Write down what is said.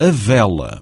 a vela.